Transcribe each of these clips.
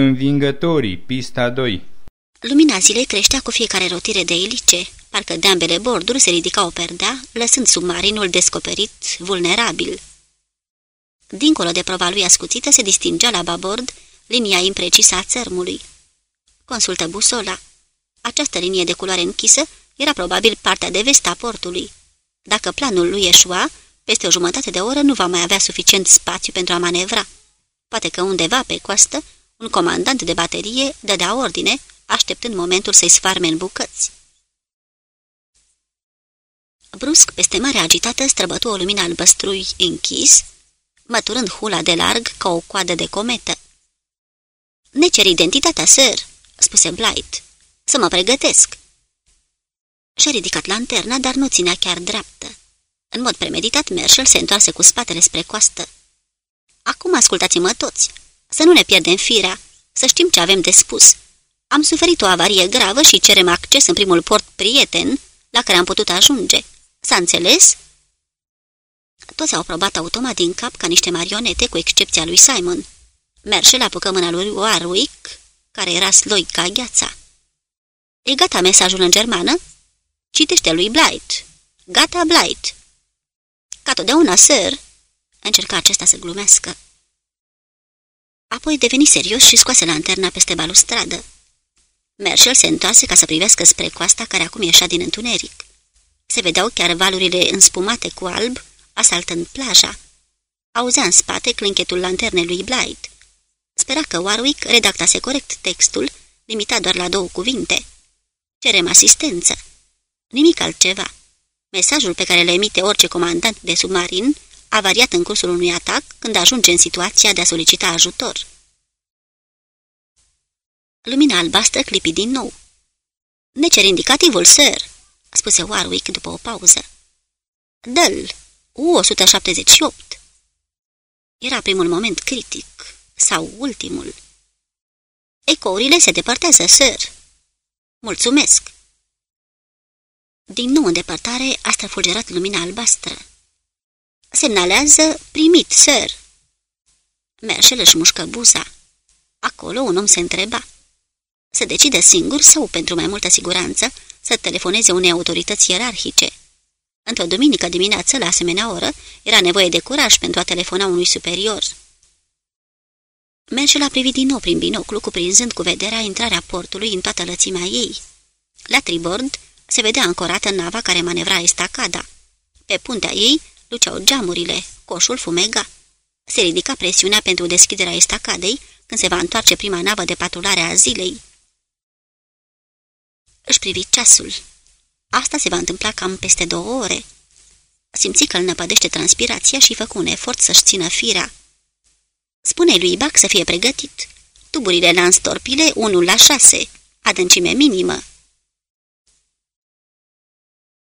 Învingătorii, pista 2 Lumina zilei creștea cu fiecare rotire de elice, parcă de ambele borduri se ridica o perdea, lăsând submarinul descoperit, vulnerabil. Dincolo de prova lui ascuțită se distingea la babord linia imprecisă a țărmului. Consultă busola. Această linie de culoare închisă era probabil partea de vest a portului. Dacă planul lui eșua, peste o jumătate de oră nu va mai avea suficient spațiu pentru a manevra. Poate că undeva pe coastă, un comandant de baterie dădea ordine, așteptând momentul să-i sfarme în bucăți. Brusc, peste mare agitată, străbătu o lumină albăstrui închis, măturând hula de larg ca o coadă de cometă. Ne cer identitatea, sir," spuse Blight. Să mă pregătesc." Și-a ridicat lanterna, dar nu ținea chiar dreaptă. În mod premeditat, Marshall se întoarse cu spatele spre coastă. Acum ascultați-mă toți. Să nu ne pierdem firea, să știm ce avem de spus. Am suferit o avarie gravă și cerem acces în primul port prieten la care am putut ajunge. S-a înțeles?" Toți au probat automat din cap ca niște marionete, cu excepția lui Simon. Merșel apucă mâna lui Warwick, care era sloi ca gheața. E gata mesajul în germană?" Citește lui Blight." Gata, Blight." Ca totdeauna, sir," încerca acesta să glumească. Apoi deveni serios și scoase lanterna peste balustradă. Marshall se întoarse ca să privească spre coasta care acum ieșea din întuneric. Se vedeau chiar valurile înspumate cu alb, asaltând plaja. Auzea în spate clinchetul lanternei lui Blight. Spera că Warwick redactase corect textul, limitat doar la două cuvinte. Cerem asistență. Nimic altceva. Mesajul pe care le emite orice comandant de submarin a variat în cursul unui atac când ajunge în situația de a solicita ajutor. Lumina albastră clipi din nou. Ne cer indicativul, sir, spuse Warwick după o pauză. Dă-l, U-178. Era primul moment critic, sau ultimul. Ecourile se depărtează, sir. Mulțumesc. Din nou în depărtare a străfulgerat lumina albastră. Semnalează primit, sir. Merșel își mușcă buza. Acolo un om se întreba. Să decide singur sau, pentru mai multă siguranță, să telefoneze unei autorități ierarhice. Într-o duminică dimineață, la asemenea oră, era nevoie de curaj pentru a telefona unui superior. Merșel a privit din nou prin binoclu, cuprinzând cu vederea intrarea portului în toată lățimea ei. La tribord se vedea ancorată nava care manevra estacada. Pe puntea ei luceau geamurile, coșul fumega. Se ridica presiunea pentru deschiderea estacadei când se va întoarce prima navă de patrulare a zilei. Își privi ceasul. Asta se va întâmpla cam peste două ore. Simți că îl năpădește transpirația și făcu un efort să-și țină firea. Spune lui Bac să fie pregătit. Tuburile lanstorpile 1 la 6, adâncime minimă.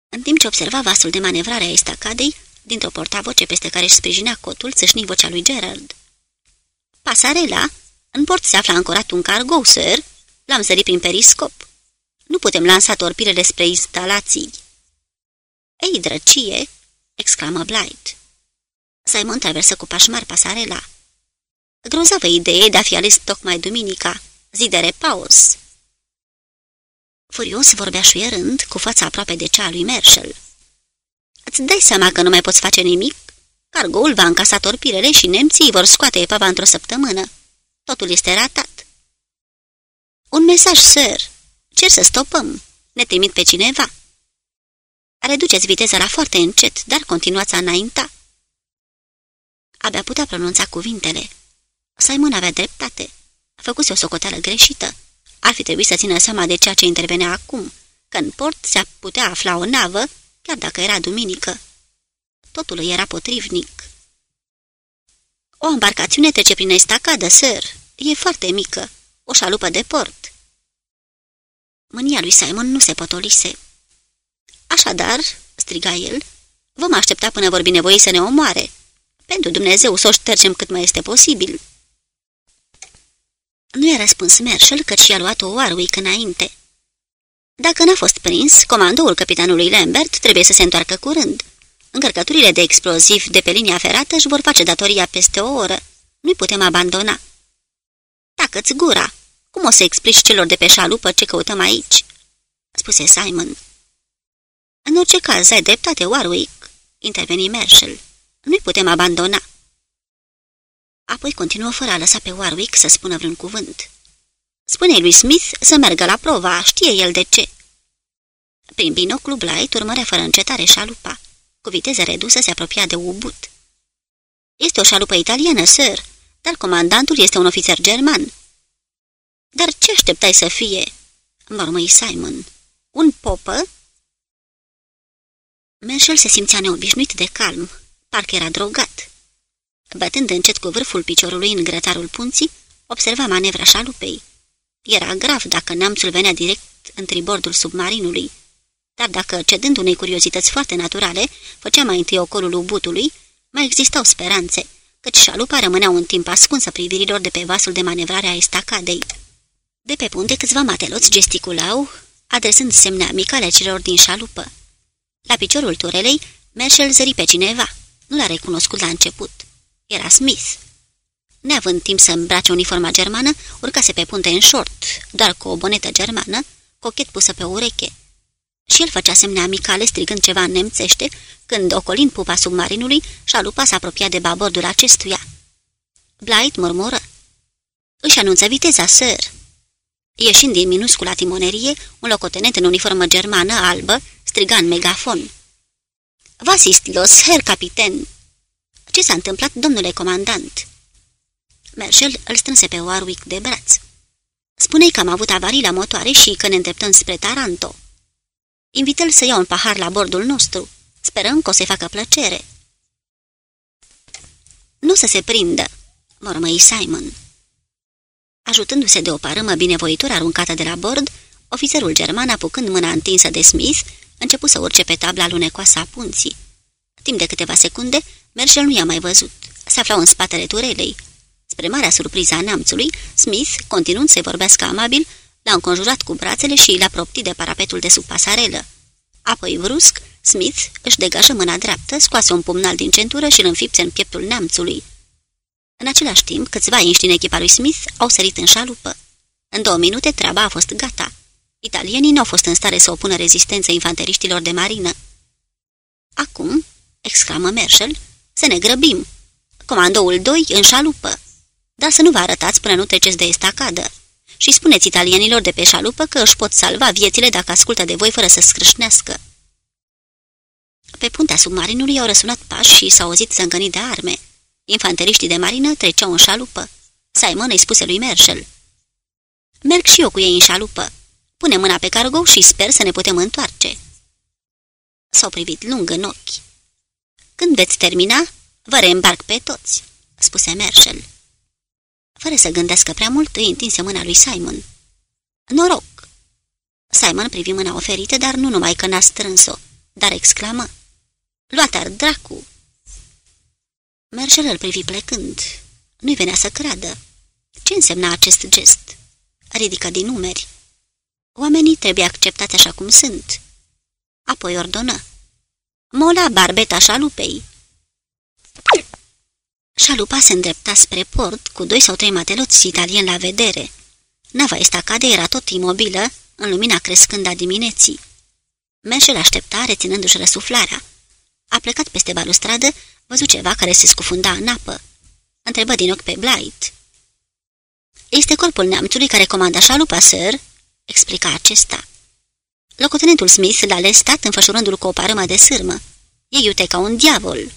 În timp ce observa vasul de manevrare a estacadei, dintr-o portavoce peste care își sprijinea cotul, țâșni vocea lui Gerald. Pasarela, în port se află ancorat un cargo, sir. L-am sărit prin periscop. Nu putem lansa torpilele spre instalații. Ei, drăcie!" exclamă Blight. Simon traversă cu pașmar pasarela. Grozavă idee de a fi ales tocmai duminica, zi de repaus. Furios vorbea șuierând, cu fața aproape de cea a lui Marshall. Îți dai seama că nu mai poți face nimic? Cargoul va încasa torpilele și nemții vor scoate epava într-o săptămână. Totul este ratat. Un mesaj, sir. Cer să stopăm. Ne trimit pe cineva. Reduceți viteza la foarte încet, dar continuați a înainta. Abia putea pronunța cuvintele. Simon avea dreptate. A făcut o socoteală greșită. Ar fi trebuit să țină seama de ceea ce intervenea acum, că în port se putea afla o navă, chiar dacă era duminică. Totul îi era potrivnic. O embarcațiune trece prin estacadă, sir. E foarte mică. O șalupă de port. Mânia lui Simon nu se potolise. Așadar, striga el, vom aștepta până vor binevoi să ne omoare. Pentru Dumnezeu să o ștergem cât mai este posibil. Nu i-a răspuns Marshall, căci i-a luat-o Warwick înainte. Dacă n-a fost prins, comandoul capitanului Lambert trebuie să se întoarcă curând. Încărcăturile de exploziv de pe linia ferată își vor face datoria peste o oră. Nu-i putem abandona. Tacă-ți gura! Cum o să explici celor de pe șalupă ce căutăm aici?" spuse Simon. În orice caz, ai dreptate, Warwick," interveni Marshall. Nu-i putem abandona." Apoi continuă fără a lăsa pe Warwick să spună vreun cuvânt. Spune lui Smith să meargă la prova, știe el de ce." Prin binoclu, Blight urmărea fără încetare șalupa. Cu viteză redusă se apropia de Ubut. Este o șalupă italiană, sir, dar comandantul este un ofițer german." Dar ce așteptai să fie?" mormăi Simon. Un popă?" Marshall se simțea neobișnuit de calm, parcă era drogat. Bătând încet cu vârful piciorului în grătarul punții, observa manevra șalupei. Era grav dacă neamțul venea direct în tribordul submarinului, dar dacă, cedând unei curiozități foarte naturale, făcea mai întâi ocolul ubutului, mai existau speranțe, căci șalupa rămânea un timp ascunsă privirilor de pe vasul de manevrare a estacadei. De pe punte câțiva mateloți gesticulau, adresând semne amicale celor din șalupă. La piciorul turelei, Marshall zări pe cineva. Nu l-a recunoscut la început. Era Smith. Neavând timp să îmbrace uniforma germană, urcase pe punte în short, doar cu o bonetă germană, cochet pusă pe ureche. Și el făcea semne amicale strigând ceva în nemțește, când, ocolind pupa submarinului, șalupa s-a apropiat de babordul acestuia. Blight murmură. Își anunță viteza, sir. Ieșind din minuscula timonerie, un locotenent în uniformă germană albă striga în megafon. Vasistlos, her capiten! Ce s-a întâmplat, domnule comandant?" Marshall îl strânse pe Warwick de braț. Spune-i că am avut avarii la motoare și că ne îndreptăm spre Taranto. Invită-l să ia un pahar la bordul nostru. Sperăm că o să-i facă plăcere." Nu să se prindă," mormăi Simon. Ajutându-se de o parâmă binevoitor aruncată de la bord, ofițerul german, apucând mâna întinsă de Smith, începu să urce pe tabla lunecoasă a punții. Timp de câteva secunde, Merșel nu i-a mai văzut. Se aflau în spatele turelei. Spre marea surpriză a neamțului, Smith, continuând să-i vorbească amabil, l-a înconjurat cu brațele și l-a proptit de parapetul de sub pasarelă. Apoi, brusc, Smith își degajă mâna dreaptă, scoase un pumnal din centură și îl înfipse în pieptul neamțului. În același timp, câțiva inși din echipa lui Smith au sărit în șalupă. În două minute, treaba a fost gata. Italienii nu au fost în stare să opună rezistență infanteriștilor de marină. Acum, exclamă Marshall, să ne grăbim. Comandoul 2 în șalupă. Dar să nu vă arătați până nu treceți de estacadă. Și spuneți italienilor de pe șalupă că își pot salva viețile dacă ascultă de voi fără să scrâșnească. Pe puntea submarinului au răsunat pași și s-au auzit zângănii de arme. Infanteriștii de marină treceau în șalupă. Simon îi spuse lui Marshall. Merg și eu cu ei în șalupă. Pune mâna pe cargo și sper să ne putem întoarce. S-au privit lung în ochi. Când veți termina, vă reîmbarc pe toți, spuse Marshall. Fără să gândească prea mult, îi întinse mâna lui Simon. Noroc! Simon privi mâna oferită, dar nu numai că n-a strâns-o, dar exclamă. Luat ar dracu! Marshall îl privi plecând. Nu-i venea să creadă. Ce însemna acest gest? Ridică din numeri. Oamenii trebuie acceptați așa cum sunt. Apoi ordonă. Mola barbeta șalupei. Șalupa se îndrepta spre port cu doi sau trei mateloți italieni la vedere. Nava estacade era tot imobilă, în lumina crescând a dimineții. Meșel aștepta, reținându-și răsuflarea. A plecat peste balustradă, văzut ceva care se scufunda în apă. Întrebă din ochi pe Blight. Este corpul neamțului care comanda șalupa, sir?" explica acesta. Locotenentul Smith l-a lestat înfășurându-l cu o parâmă de sârmă. E iute ca un diavol.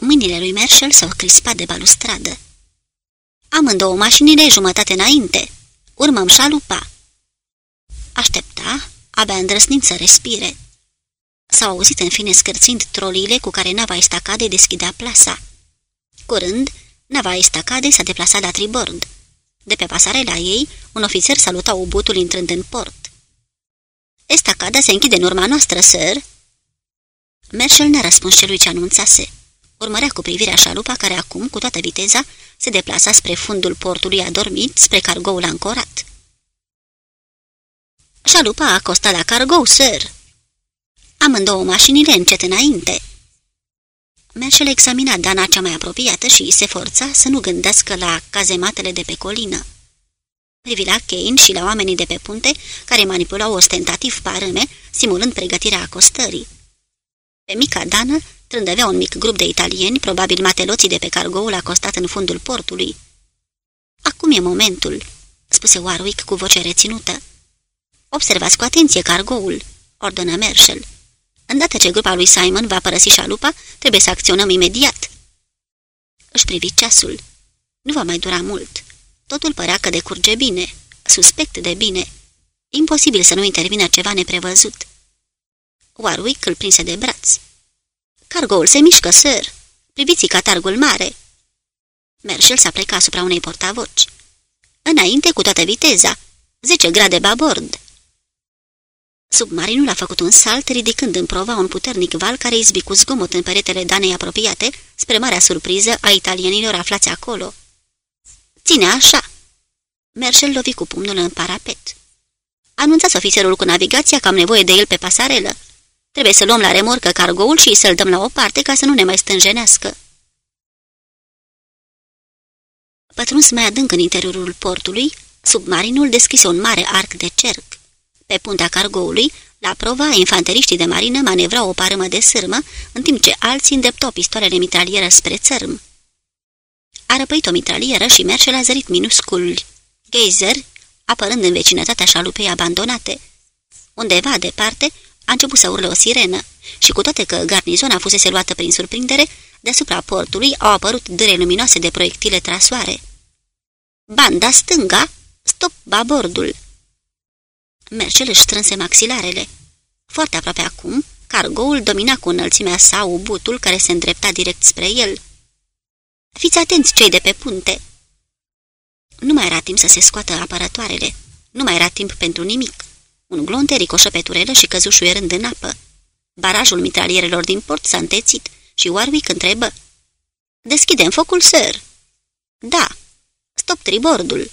Mâinile lui Marshall s-au crispat de balustradă. Amândouă mașinile jumătate înainte. Urmăm șalupa. Aștepta, abia îndrăsnind să respire. S-au auzit în fine scârțind troliile cu care nava estacade deschidea plasa. Curând, nava estacade s-a deplasat la tribord. De pe pasarela ei, un ofițer saluta ubutul intrând în port. Estacada se închide în urma noastră, sir." Marshall n-a răspuns celui ce anunțase. Urmărea cu privirea șalupa care acum, cu toată viteza, se deplasa spre fundul portului adormit, spre cargoul ancorat. Șalupa a costat la cargou, sir." Amândouă mașinile încet înainte." Merșel examina Dana cea mai apropiată și se forța să nu gândească la cazematele de pe colină. Privi la Kane și la oamenii de pe punte, care manipulau ostentativ parâme, simulând pregătirea acostării. Pe mica Dana trândăvea un mic grup de italieni, probabil mateloții de pe cargoul acostat în fundul portului. Acum e momentul," spuse Warwick cu voce reținută. Observați cu atenție cargoul," ordonă Marshall. Îndată ce grupa lui Simon va părăsi șalupa, trebuie să acționăm imediat." Își privi ceasul. Nu va mai dura mult. Totul părea că decurge bine, suspect de bine. Imposibil să nu intervină ceva neprevăzut. Warwick îl prinse de braț. Cargoul se mișcă, sir. Priviți catargul mare." Merșel s-a plecat asupra unei portavoci. Înainte cu toată viteza. 10 grade babord. Submarinul a făcut un salt, ridicând în prova un puternic val care izbi cu zgomot în peretele danei apropiate, spre marea surpriză a italienilor aflați acolo. Ține așa!" Merșel lovi cu pumnul în parapet. Anunțați ofițerul cu navigația că am nevoie de el pe pasarelă. Trebuie să luăm la remorcă cargoul și să-l dăm la o parte ca să nu ne mai stânjenească. Pătruns mai adânc în interiorul portului, submarinul deschise un mare arc de cerc. Pe puntea cargoului, la prova, infanteriștii de marină manevrau o parâmă de sârmă, în timp ce alții îndeptau pistoalele mitralieră spre țărm. A răpăit o mitralieră și merge la zărit minuscul geyser, apărând în vecinătatea șalupei abandonate. Undeva departe, a început să urle o sirenă și cu toate că garnizona fusese luată prin surprindere, deasupra portului au apărut dâre luminoase de proiectile trasoare. Banda stânga, stop babordul! Mercel își strânse maxilarele. Foarte aproape acum, cargoul domina cu înălțimea sa ubutul care se îndrepta direct spre el. Fiți atenți cei de pe punte!" Nu mai era timp să se scoată apărătoarele. Nu mai era timp pentru nimic. Un glonte ricoșă pe turelă și căzu șuierând în apă. Barajul mitralierelor din port s-a întețit și Warwick întrebă. Deschidem focul, sir." Da." Stop tribordul."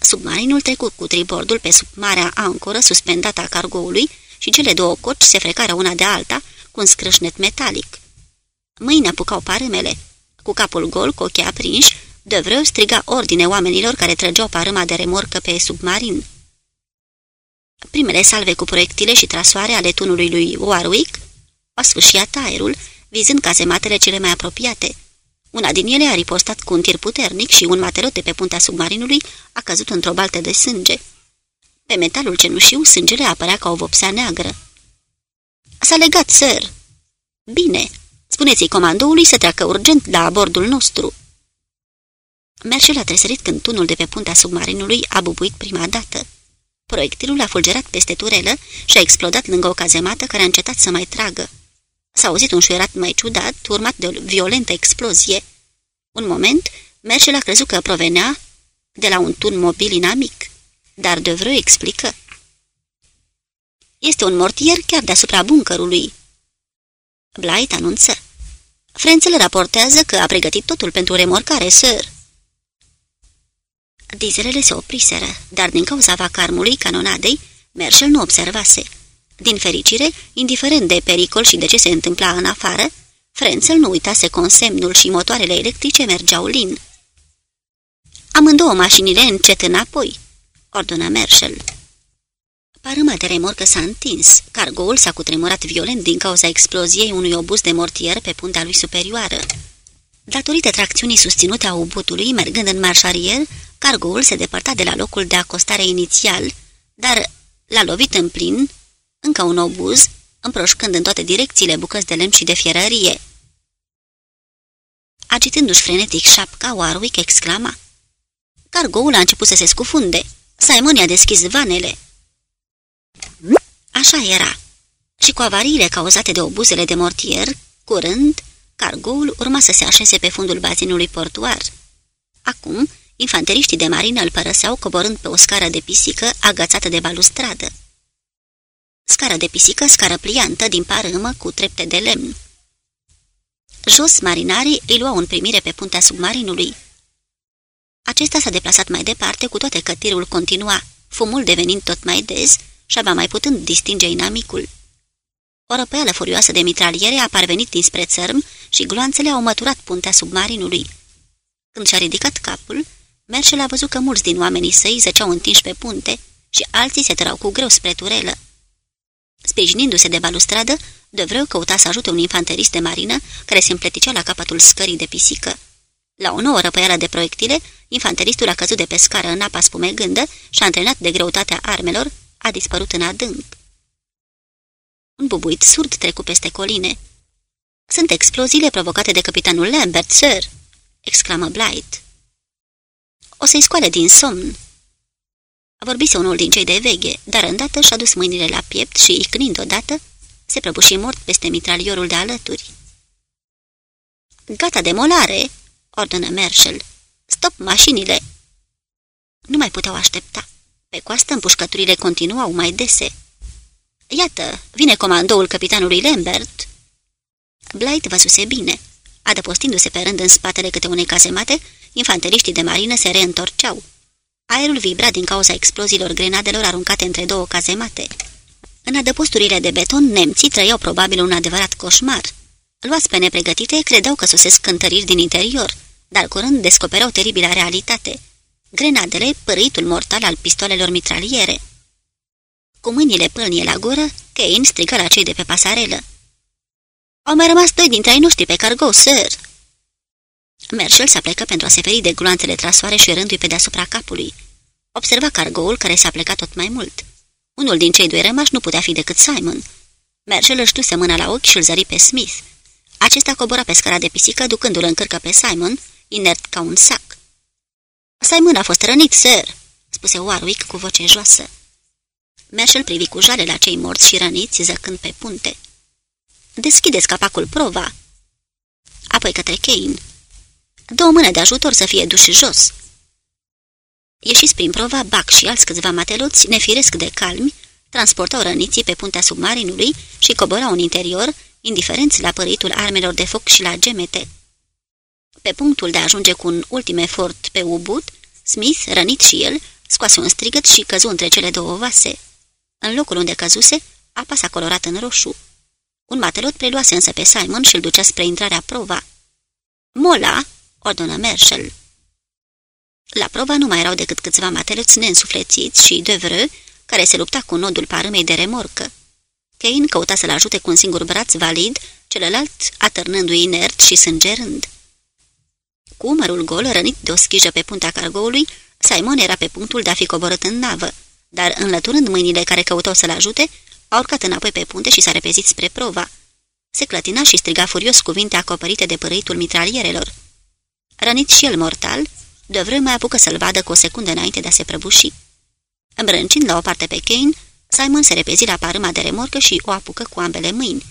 Submarinul trecut cu tribordul pe sub marea ancoră suspendată a cargoului și cele două coci se frecară una de alta cu un scrâșnet metalic. Mâine apucau parâmele. Cu capul gol, cu ochii aprinși, de vreo striga ordine oamenilor care trăgeau parâma de remorcă pe submarin. Primele salve cu proiectile și trasoare ale tunului lui Warwick au sfâșiat aerul, vizând cazematele cele mai apropiate. Una din ele a ripostat cu un tir puternic și un matelot de pe puntea submarinului a căzut într-o baltă de sânge. Pe metalul cenușiu, sângele apărea ca o vopsea neagră. S-a legat, sir." Bine, spuneți-i comandoului să treacă urgent la bordul nostru." Merșel a tresărit când tunul de pe puntea submarinului a bubuit prima dată. Proiectilul a fulgerat peste turelă și a explodat lângă o cazemată care a încetat să mai tragă. S-a auzit un șuierat mai ciudat, urmat de o violentă explozie. Un moment, Merșel a crezut că provenea de la un tun mobil inamic, dar de vreo explică. Este un mortier chiar deasupra buncărului. Blight anunță. Frențele raportează că a pregătit totul pentru remorcare, sir. Dizelele se opriseră, dar din cauza vacarmului canonadei, Merșel nu observase. Din fericire, indiferent de pericol și de ce se întâmpla în afară, Frenzel nu uitase consemnul și motoarele electrice mergeau lin. Amândouă mașinile încet înapoi, ordonă Merșel. Parâma de remorcă s-a întins, cargoul s-a cutremurat violent din cauza exploziei unui obuz de mortier pe puntea lui superioară. Datorită tracțiunii susținute a ubutului, mergând în marșarier, Cargoul se depărta de la locul de acostare inițial, dar l-a lovit în plin încă un obuz, împroșcând în toate direcțiile bucăți de lemn și de fierărie. Agitându-și frenetic șapca, Warwick exclama. Cargoul a început să se scufunde. Simon i-a deschis vanele. Așa era. Și cu avariile cauzate de obuzele de mortier, curând, cargoul urma să se așeze pe fundul bazinului portuar. Acum, Infanteriștii de marină îl părăseau coborând pe o scară de pisică agățată de balustradă. Scară de pisică, scară pliantă din parâmă cu trepte de lemn. Jos, marinarii îi luau în primire pe puntea submarinului. Acesta s-a deplasat mai departe, cu toate că tirul continua, fumul devenind tot mai des și abia mai putând distinge inamicul. O răpăială furioasă de mitraliere a parvenit dinspre țărm și gloanțele au măturat puntea submarinului. Când și-a ridicat capul, Merșel a văzut că mulți din oamenii săi zăceau întinși pe punte și alții se tărau cu greu spre turelă. Sprijinindu-se de balustradă, de vreo căuta să ajute un infanterist de marină care se împleticea la capătul scării de pisică. La o nouă răpăială de proiectile, infanteristul a căzut de pe scară în apa spumegândă și, antrenat de greutatea armelor, a dispărut în adânc. Un bubuit surd trecu peste coline. Sunt exploziile provocate de capitanul Lambert, sir!" exclamă Blight. O să-i scoale din somn." Vorbise unul din cei de veche, dar îndată și-a dus mâinile la piept și, icnind odată, se prăbuși mort peste mitraliorul de alături. Gata de molare!" ordonă Merșel. Stop mașinile!" Nu mai puteau aștepta. Pe coastă împușcăturile continuau mai dese. Iată, vine comandoul capitanului Lambert." Blight văzuse bine. Adăpostindu-se pe rând în spatele câte unei cazemate, infanteriștii de marină se reîntorceau. Aerul vibra din cauza exploziilor grenadelor aruncate între două cazemate. În adăposturile de beton, nemții trăiau probabil un adevărat coșmar. Luați pe nepregătite, credeau că sosesc cântăriri din interior, dar curând descoperau teribila realitate. Grenadele, păritul mortal al pistolelor mitraliere. Cu mâinile pâlnie la gură, Kane strigă la cei de pe pasarelă. Au mai rămas doi dintre ai noștri pe cargo, sir!" Merșel s-a plecat pentru a se feri de gloanțele trasoare și rându-i pe deasupra capului. Observa cargoul care s-a plecat tot mai mult. Unul din cei doi rămași nu putea fi decât Simon. Merșel își tuse mâna la ochi și îl zări pe Smith. Acesta cobora pe scara de pisică, ducându-l în cârcă pe Simon, inert ca un sac. Simon a fost rănit, sir," spuse Warwick cu voce joasă. Merșel privi cu jale la cei morți și răniți, zăcând pe punte. Deschideți capacul prova!" Apoi către Kane. Două mâne de ajutor să fie duși jos." Ieșiți prin prova, Bac și alți câțiva mateloți, nefiresc de calmi, transportau răniții pe puntea submarinului și coborau în interior, indiferenți la păritul armelor de foc și la gemete. Pe punctul de a ajunge cu un ultim efort pe ubut, Smith, rănit și el, scoase un strigăt și căzu între cele două vase. În locul unde căzuse, apa s-a colorat în roșu. Un matelot preluase însă pe Simon și îl ducea spre intrarea prova. Mola!" ordonă Marshall. La prova nu mai erau decât câțiva mateloți neînsuflețiți și Devreux, care se lupta cu nodul parâmei de remorcă. Kane căuta să-l ajute cu un singur braț valid, celălalt atârnându-i inert și sângerând. Cu umărul gol, rănit de o schijă pe puntea cargoului, Simon era pe punctul de a fi coborât în navă, dar înlăturând mâinile care căutau să-l ajute, a urcat înapoi pe punte și s-a repezit spre prova. Se clătina și striga furios cuvinte acoperite de părâitul mitralierelor. Rănit și el mortal, de vreme mai apucă să-l vadă cu o secundă înainte de a se prăbuși. Îmbrâncind la o parte pe Kane, Simon se repezi la parâma de remorcă și o apucă cu ambele mâini.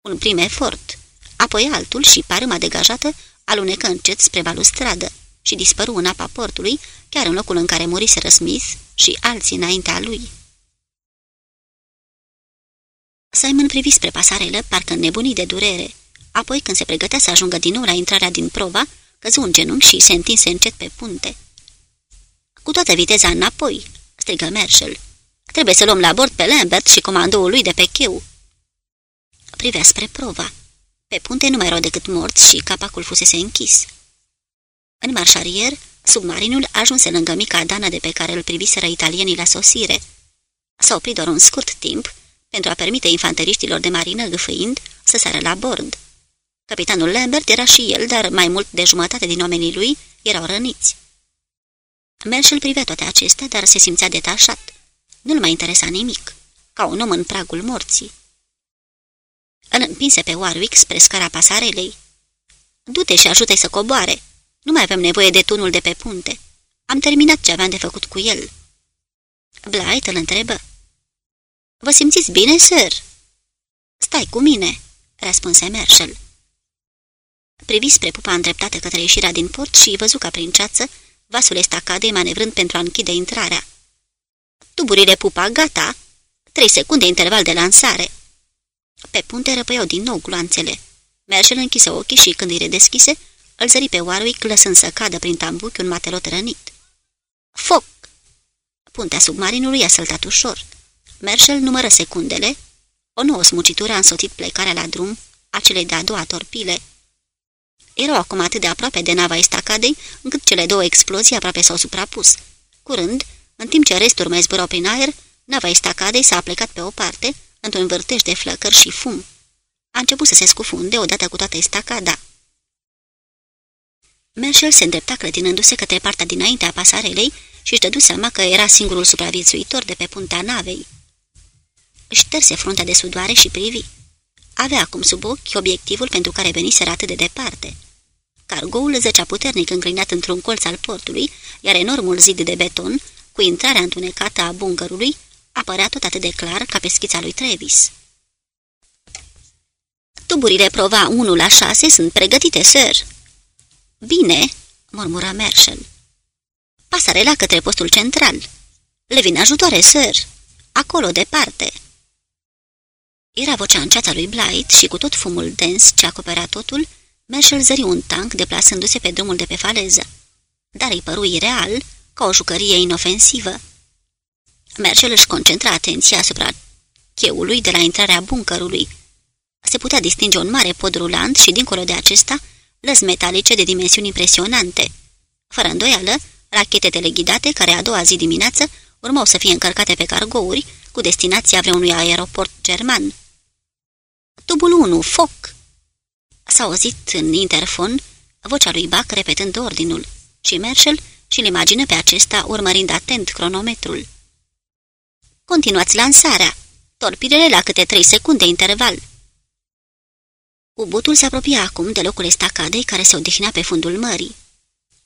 Un prim efort, apoi altul și parâma degajată alunecă încet spre balustradă și dispăru în apa portului, chiar în locul în care murise Smith și alții înaintea lui. Simon privi spre pasarelă, parcă nebunii de durere. Apoi, când se pregătea să ajungă din nou la intrarea din prova, căzu un genunchi și se întinse încet pe punte. Cu toată viteza înapoi, strigă Marshall. Trebuie să luăm la bord pe Lambert și comandoul lui de pe cheu. Privea spre prova. Pe punte nu mai erau decât morți și capacul fusese închis. În marșarier, submarinul ajunse lângă mica dană de pe care îl priviseră italienii la sosire. S-a oprit doar un scurt timp pentru a permite infanteriștilor de marină gâfâind să sară la bord. Capitanul Lambert era și el, dar mai mult de jumătate din oamenii lui erau răniți. Merșel privea toate acestea, dar se simțea detașat. Nu-l mai interesa nimic, ca un om în pragul morții. Îl împinse pe Warwick spre scara pasarelei. Du-te și ajută-i să coboare. Nu mai avem nevoie de tunul de pe punte. Am terminat ce aveam de făcut cu el." Blight îl întrebă. Vă simțiți bine, sir?" Stai cu mine," răspunse Marshall. Privi spre pupa îndreptată către ieșirea din port și văzu ca prin ceață vasul estacadei manevrând pentru a închide intrarea. Tuburile pupa gata! Trei secunde interval de lansare. Pe punte răpăiau din nou gloanțele. Merșel închise ochii și când îi redeschise, îl zări pe Warwick lăsând să cadă prin tambuchi un matelot rănit. Foc! Puntea submarinului a săltat ușor. Merșel numără secundele. O nouă smucitură a însoțit plecarea la drum a celei de-a doua torpile. Erau acum atât de aproape de nava estacadei, încât cele două explozii aproape s-au suprapus. Curând, în timp ce restul mai zburau prin aer, nava estacadei s-a plecat pe o parte, într-un vârtej de flăcări și fum. A început să se scufunde odată cu toată estacada. Merșel se îndrepta clătinându-se către partea dinainte a pasarelei și își dădu seama că era singurul supraviețuitor de pe puntea navei. Își șterse fruntea de sudoare și privi. Avea acum sub ochi obiectivul pentru care venise atât de departe. Cargoul zăcea puternic înclinat într-un colț al portului, iar enormul zid de beton, cu intrarea întunecată a bungărului, apărea tot atât de clar ca pe schița lui Travis. Tuburile prova 1 la 6 sunt pregătite, sir." Bine," murmura Marshall. Pasarela către postul central. Le vin ajutoare, sir. Acolo, departe." Era vocea înceată lui Blight și cu tot fumul dens ce acopera totul, Marshall zări un tank deplasându-se pe drumul de pe faleză. Dar îi păru ireal, ca o jucărie inofensivă. Marshall își concentra atenția asupra cheului de la intrarea buncărului. Se putea distinge un mare pod rulant și, dincolo de acesta, lăzi metalice de dimensiuni impresionante. Fără îndoială, rachete teleghidate care a doua zi dimineață urmau să fie încărcate pe cargouri cu destinația vreunui aeroport german. Tubul 1, foc! S-a auzit în interfon vocea lui Bac repetând ordinul și Marshall și-l imagină pe acesta urmărind atent cronometrul. Continuați lansarea! Torpidele la câte trei secunde interval. Ubutul se apropia acum de locul estacadei care se odihnea pe fundul mării.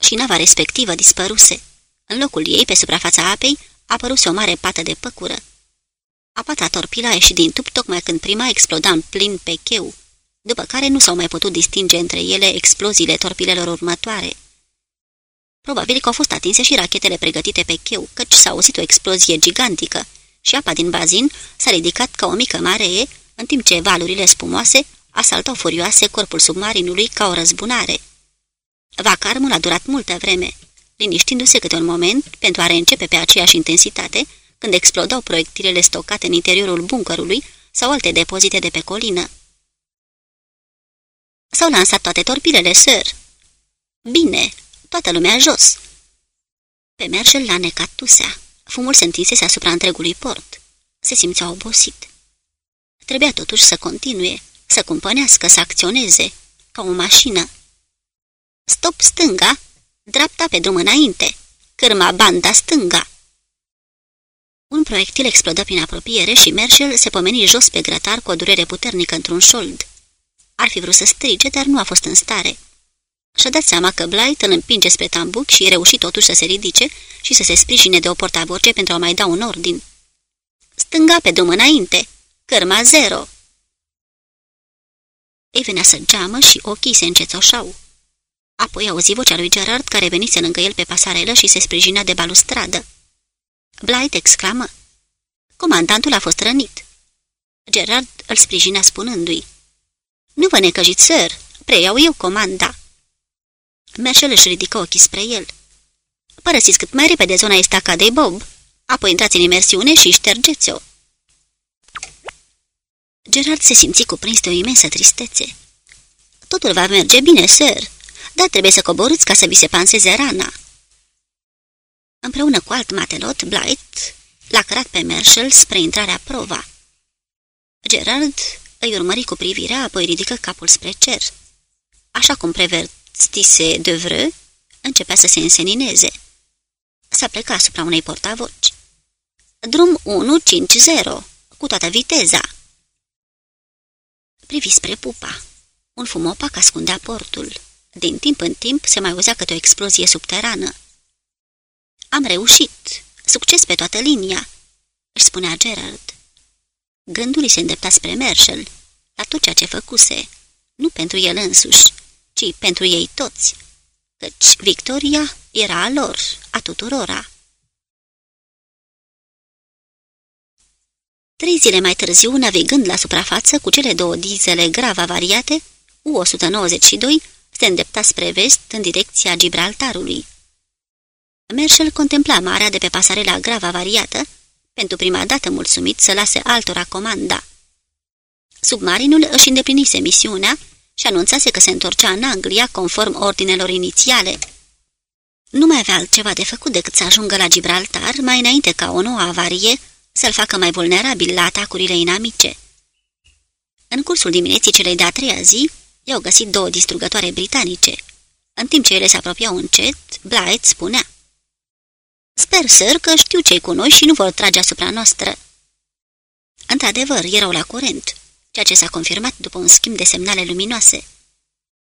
Și nava respectivă dispăruse. În locul ei, pe suprafața apei, apăruse o mare pată de păcură. A patra torpilă a ieșit din tub tocmai când prima exploda în plin pe cheu, după care nu s-au mai putut distinge între ele exploziile torpilelor următoare. Probabil că au fost atinse și rachetele pregătite pe cheu, căci s-a auzit o explozie gigantică și apa din bazin s-a ridicat ca o mică maree, în timp ce valurile spumoase asaltau furioase corpul submarinului ca o răzbunare. Vacarmul a durat multă vreme, liniștindu-se câte un moment pentru a reîncepe pe aceeași intensitate, când explodau proiectilele stocate în interiorul buncărului sau alte depozite de pe colină. S-au lansat toate torpilele, sir. Bine, toată lumea jos. Pe Merșel l-a necat tusea. Fumul se întinsese asupra întregului port. Se simțea obosit. Trebuia totuși să continue, să cumpănească, să acționeze, ca o mașină. Stop stânga, dreapta pe drum înainte, cârma banda stânga. Un proiectil explodă prin apropiere și Marshall se pomeni jos pe grătar cu o durere puternică într-un șold. Ar fi vrut să strige, dar nu a fost în stare. Și-a dat seama că Blight îl împinge spre tambuc și reuși totuși să se ridice și să se sprijine de o portavoce pentru a mai da un ordin. Stânga pe drum înainte, cărma zero. Ei venea să geamă și ochii se încețoșau. Apoi auzi vocea lui Gerard care venise lângă el pe pasarelă și se sprijinea de balustradă. Blight exclamă. Comandantul a fost rănit. Gerard îl sprijinea spunându-i. Nu vă necăjiți, sir, preiau eu comanda. Merșel își ridică ochii spre el. Părăsiți cât mai repede zona estacadei Bob, apoi intrați în imersiune și ștergeți-o. Gerard se simți cuprins de o imensă tristețe. Totul va merge bine, sir, dar trebuie să coborâți ca să vi se panseze rana. Împreună cu alt matelot, Blight l-a cărat pe Marshall spre intrarea prova. Gerard îi urmări cu privirea, apoi ridică capul spre cer. Așa cum prevertise de vră, începea să se însenineze. S-a plecat asupra unei portavoci. Drum 150, cu toată viteza. Privi spre pupa. Un fum opac ascundea portul. Din timp în timp se mai auzea câte o explozie subterană. Am reușit! Succes pe toată linia!" își spunea Gerard. Gândul îi se îndrepta spre Marshall, la tot ceea ce făcuse, nu pentru el însuși, ci pentru ei toți, căci victoria era a lor, a tuturora. Trei zile mai târziu, navigând la suprafață cu cele două dizele grav avariate, U-192 se îndrepta spre vest în direcția Gibraltarului. Merșel contempla marea de pe pasarela grav avariată, pentru prima dată mulțumit să lase altora comanda. Submarinul își îndeplinise misiunea și anunțase că se întorcea în Anglia conform ordinelor inițiale. Nu mai avea altceva de făcut decât să ajungă la Gibraltar mai înainte ca o nouă avarie să-l facă mai vulnerabil la atacurile inamice. În cursul dimineții celei de-a treia zi, i-au găsit două distrugătoare britanice. În timp ce ele se apropiau încet, Blight spunea Sper, sir, că știu ce cu noi și nu vor trage asupra noastră." Într-adevăr, erau la curent, ceea ce s-a confirmat după un schimb de semnale luminoase.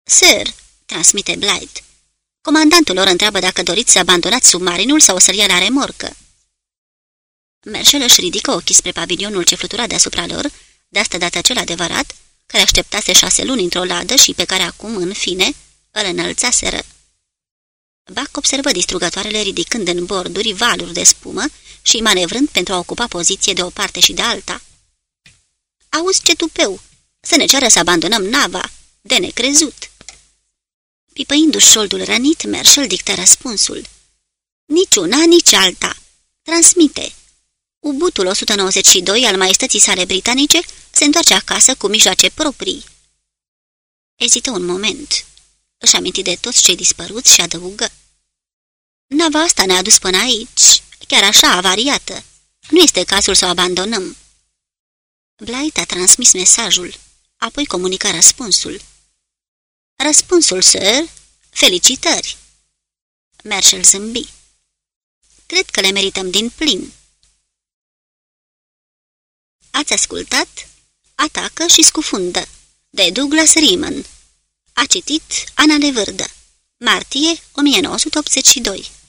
Sir, transmite Blight, comandantul lor întreabă dacă doriți să abandonați submarinul sau să-l ia la remorcă. Merșel își ridică ochii spre pavilionul ce flutura deasupra lor, de asta dată cel adevărat, care așteptase șase luni într-o ladă și pe care acum, în fine, îl înălțaseră. Bac observă distrugătoarele ridicând în borduri valuri de spumă și manevrând pentru a ocupa poziție de o parte și de alta. Auzi ce tupeu! Să ne ceară să abandonăm nava! De necrezut! Pipăindu-și șoldul rănit, Merșel dictă răspunsul. Nici una, nici alta. Transmite. Ubutul 192 al maestății sale britanice se întoarce acasă cu mijloace proprii. Ezită un moment. Își aminti de toți cei dispăruți și adăugă. Nava asta ne-a dus până aici, chiar așa avariată. Nu este cazul să o abandonăm. Blight a transmis mesajul, apoi comunica răspunsul. Răspunsul, sir? Felicitări! Marshall zâmbi. Cred că le merităm din plin. Ați ascultat? Atacă și scufundă, de Douglas Riemann. A citit Ana Levârdă. Martie 1982